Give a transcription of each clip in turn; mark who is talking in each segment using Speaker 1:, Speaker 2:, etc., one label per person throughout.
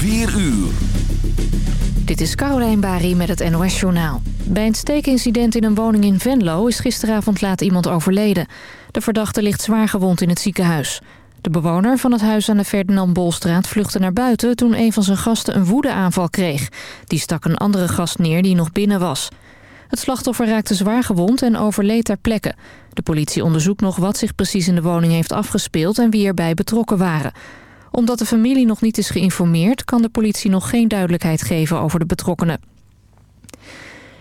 Speaker 1: 4 uur.
Speaker 2: Dit is Caroline Bari met het NOS Journaal. Bij een steekincident in een woning in Venlo is gisteravond laat iemand overleden. De verdachte ligt zwaar gewond in het ziekenhuis. De bewoner van het huis aan de Ferdinand Bolstraat vluchtte naar buiten... toen een van zijn gasten een woedeaanval kreeg. Die stak een andere gast neer die nog binnen was. Het slachtoffer raakte zwaar gewond en overleed ter plekke. De politie onderzoekt nog wat zich precies in de woning heeft afgespeeld... en wie erbij betrokken waren omdat de familie nog niet is geïnformeerd... kan de politie nog geen duidelijkheid geven over de betrokkenen.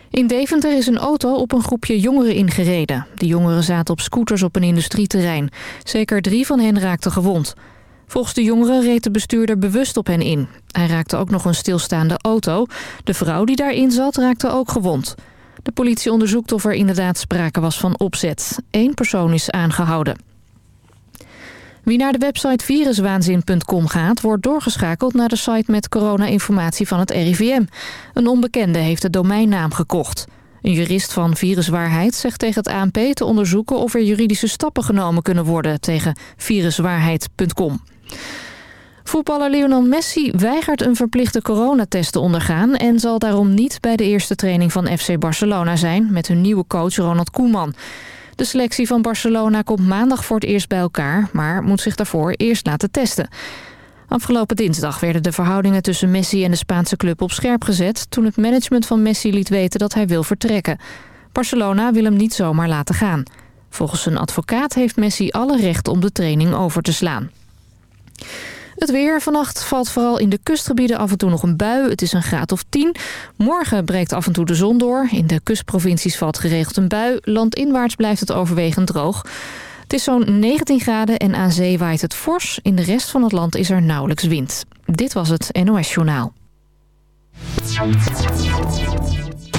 Speaker 2: In Deventer is een auto op een groepje jongeren ingereden. De jongeren zaten op scooters op een industrieterrein. Zeker drie van hen raakten gewond. Volgens de jongeren reed de bestuurder bewust op hen in. Hij raakte ook nog een stilstaande auto. De vrouw die daarin zat raakte ook gewond. De politie onderzoekt of er inderdaad sprake was van opzet. Eén persoon is aangehouden. Wie naar de website viruswaanzin.com gaat, wordt doorgeschakeld naar de site met corona-informatie van het RIVM. Een onbekende heeft de domeinnaam gekocht. Een jurist van Viruswaarheid zegt tegen het ANP te onderzoeken of er juridische stappen genomen kunnen worden tegen viruswaarheid.com. Voetballer Lionel Messi weigert een verplichte coronatest te ondergaan... en zal daarom niet bij de eerste training van FC Barcelona zijn... met hun nieuwe coach Ronald Koeman. De selectie van Barcelona komt maandag voor het eerst bij elkaar... maar moet zich daarvoor eerst laten testen. Afgelopen dinsdag werden de verhoudingen tussen Messi en de Spaanse club op scherp gezet... toen het management van Messi liet weten dat hij wil vertrekken. Barcelona wil hem niet zomaar laten gaan. Volgens zijn advocaat heeft Messi alle recht om de training over te slaan. Het weer. Vannacht valt vooral in de kustgebieden af en toe nog een bui. Het is een graad of 10. Morgen breekt af en toe de zon door. In de kustprovincies valt geregeld een bui. Landinwaarts blijft het overwegend droog. Het is zo'n 19 graden en aan zee waait het fors. In de rest van het land is er nauwelijks wind. Dit was het NOS Journaal.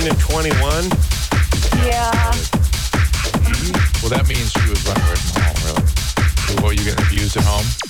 Speaker 3: 19 and 21? Yeah. Well, that means she was running away from home,
Speaker 4: really. Were you getting abused at home?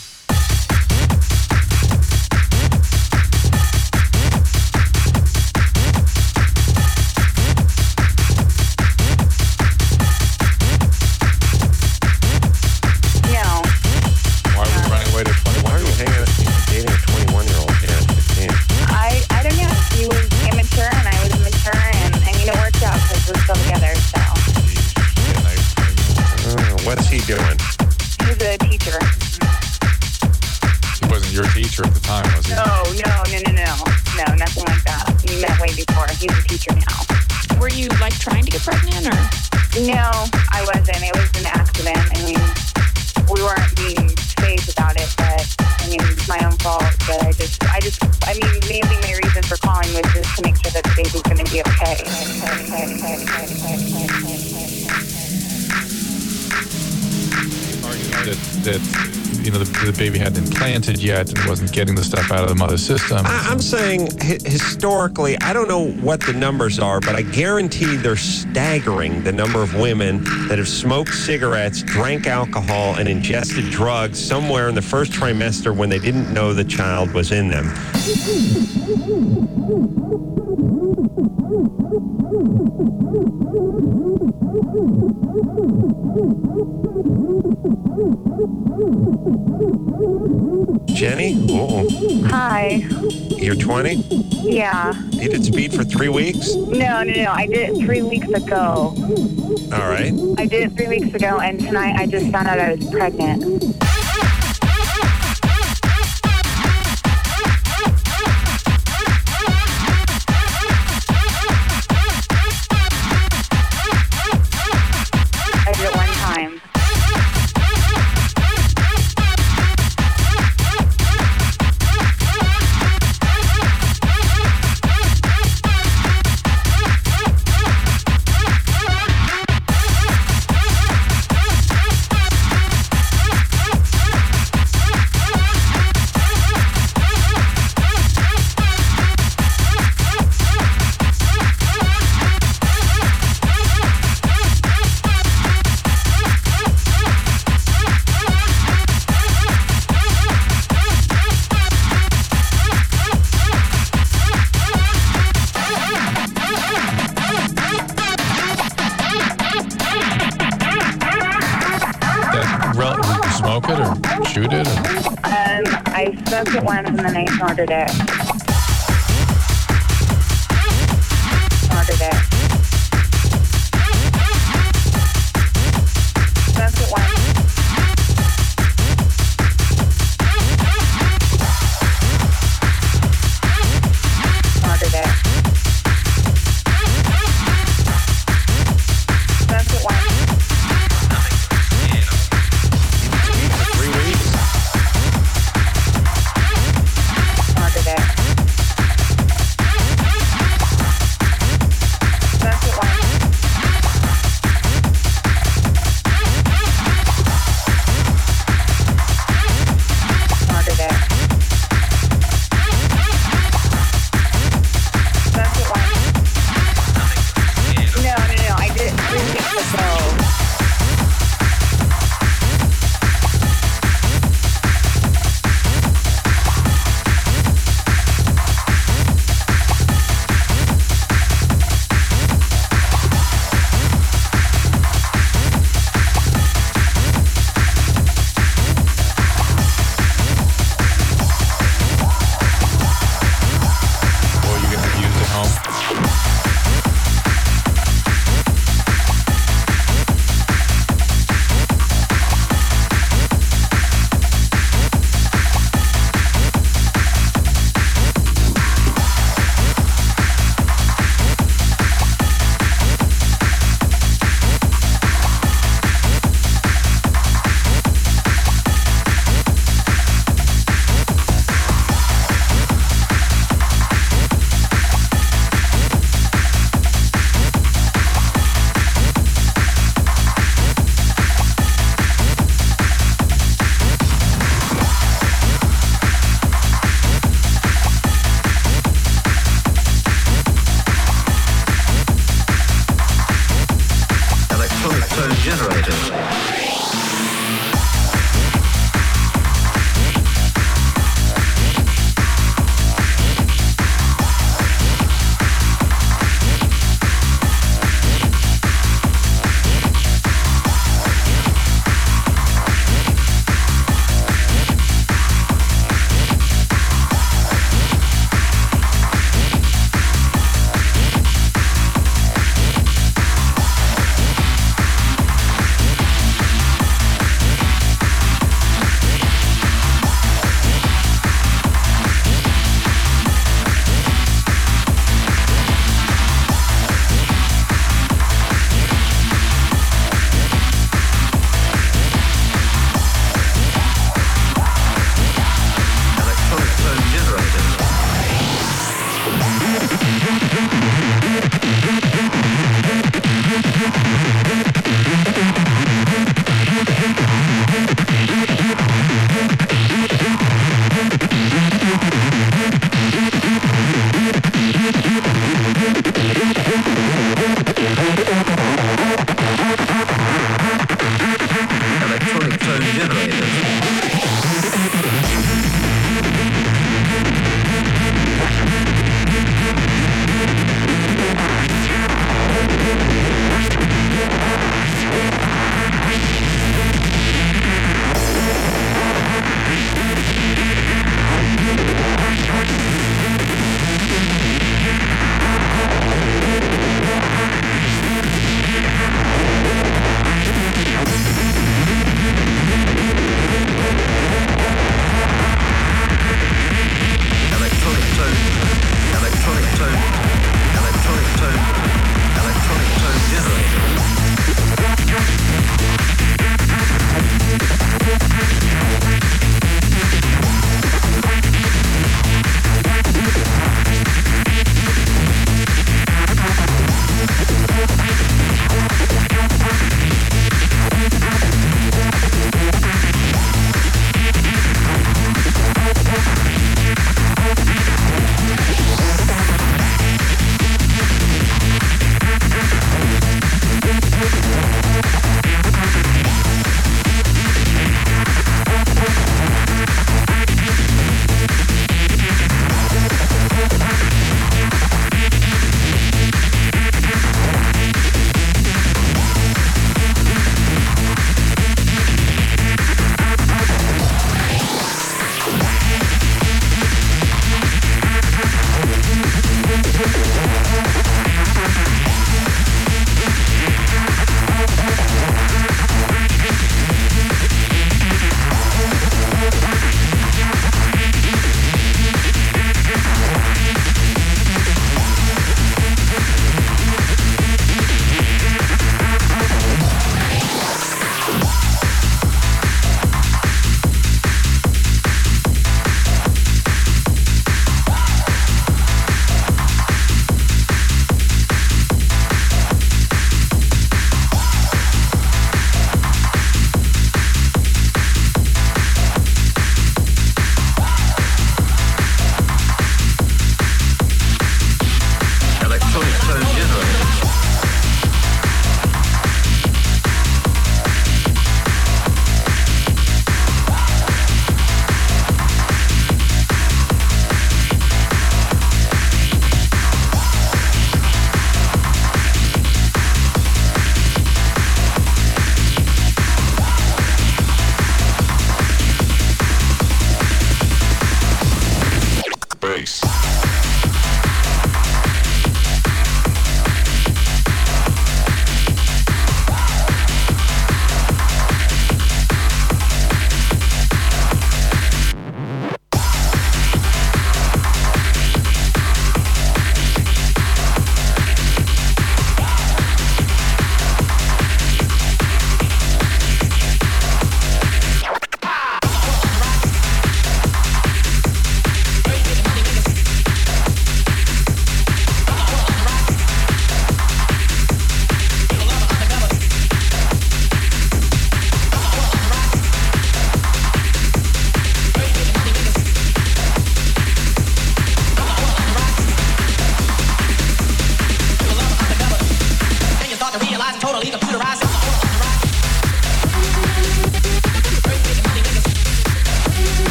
Speaker 4: Baby hadn't implanted yet and wasn't getting the stuff out of the mother's system.
Speaker 5: I, I'm saying hi- historically, I don't know what the numbers are, but I guarantee they're staggering the number of women that have smoked cigarettes, drank alcohol, and ingested drugs somewhere in the first trimester when they didn't know the child was in them. Jenny? Uh-oh.
Speaker 3: Hi.
Speaker 5: You're 20?
Speaker 3: Yeah.
Speaker 5: You did speed for three weeks?
Speaker 3: No, no, no. I did it three weeks ago.
Speaker 5: All right.
Speaker 3: I did it three weeks ago, and tonight I just found out I was pregnant.
Speaker 1: Today.